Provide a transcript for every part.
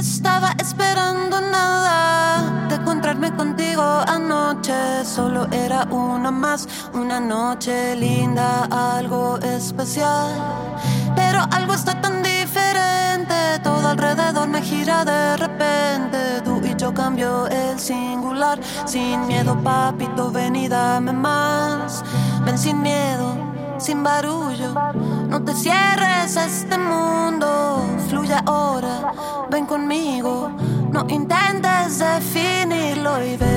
esperando nada de encontrarme contigo anoche. Solo era una más, una noche linda, algo especial. Pero algo está tan diferente, todo alrededor me gira de repente. Tú y yo cambio el singular, sin miedo, papito, ven y dame más. Ven sin miedo, sin barullo. No te cierres a este mundo, fluye ahora, ven conmigo. No intentes definirlo y ven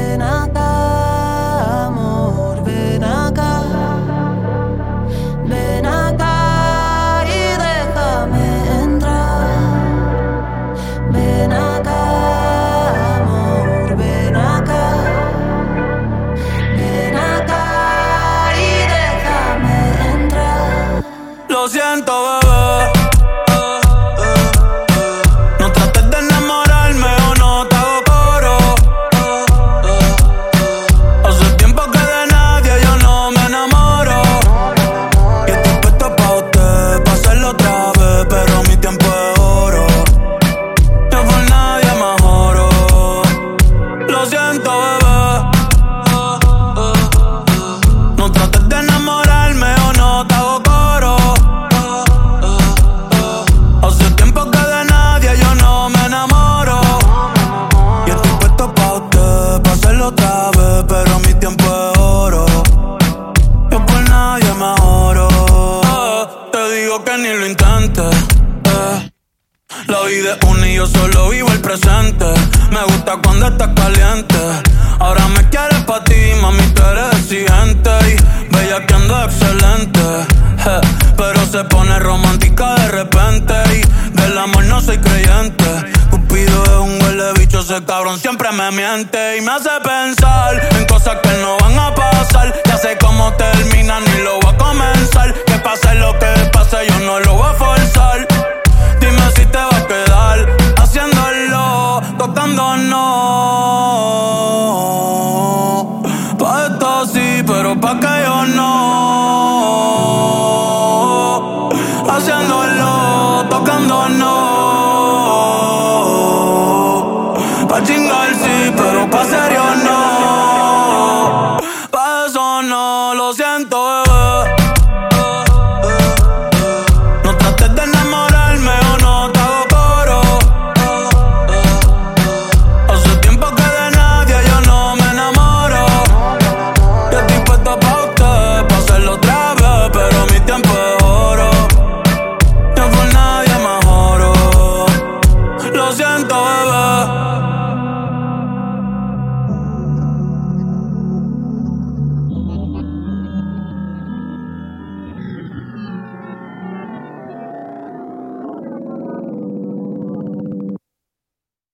ni lo intentes. eh. La vida es una y yo solo vivo el presente. Me gusta cuando estás caliente. Ahora me quieres pa' ti, mami, tú eres exigente. Y bella que ando excelente. je. Pero se pone romántica de repente. Y del amor no soy creyente. Cupido es un huele bicho, ese cabrón siempre me miente. Y me hace pensar en cosas que no van a pasar. Ya sé cómo termina, ni lo siento.